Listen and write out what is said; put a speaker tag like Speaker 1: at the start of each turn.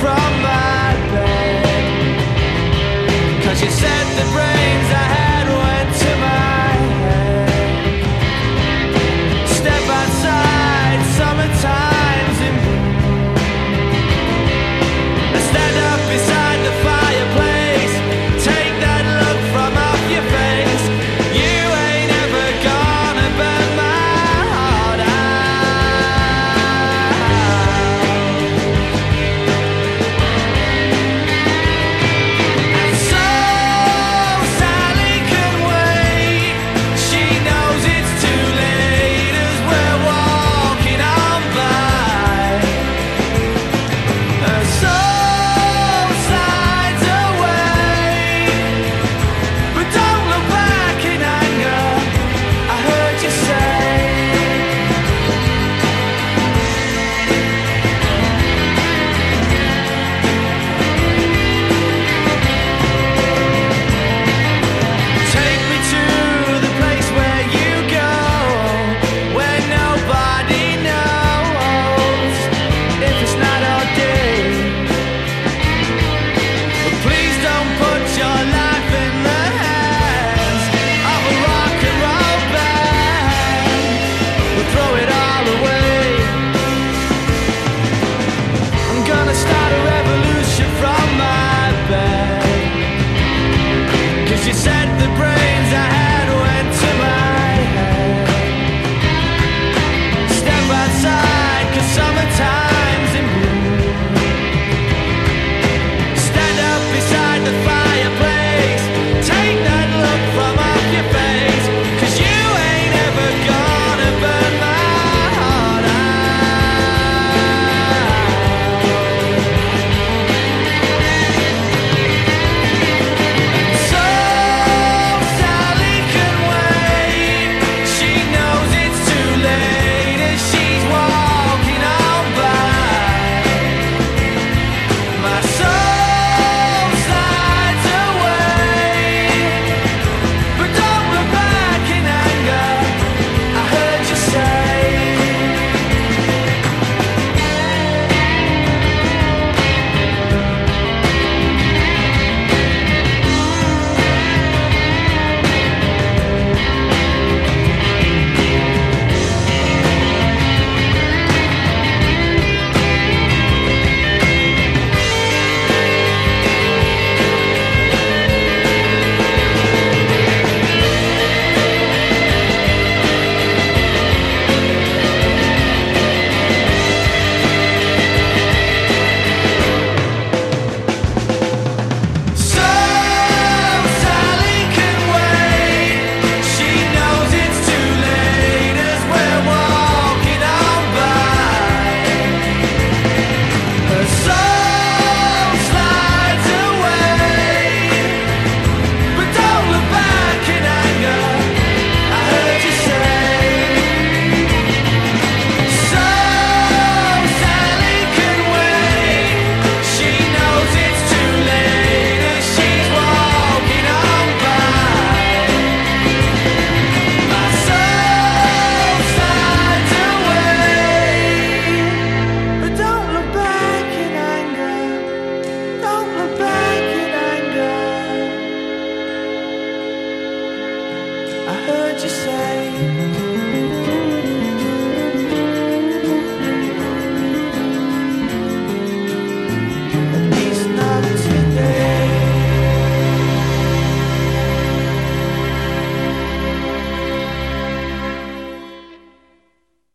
Speaker 1: from my.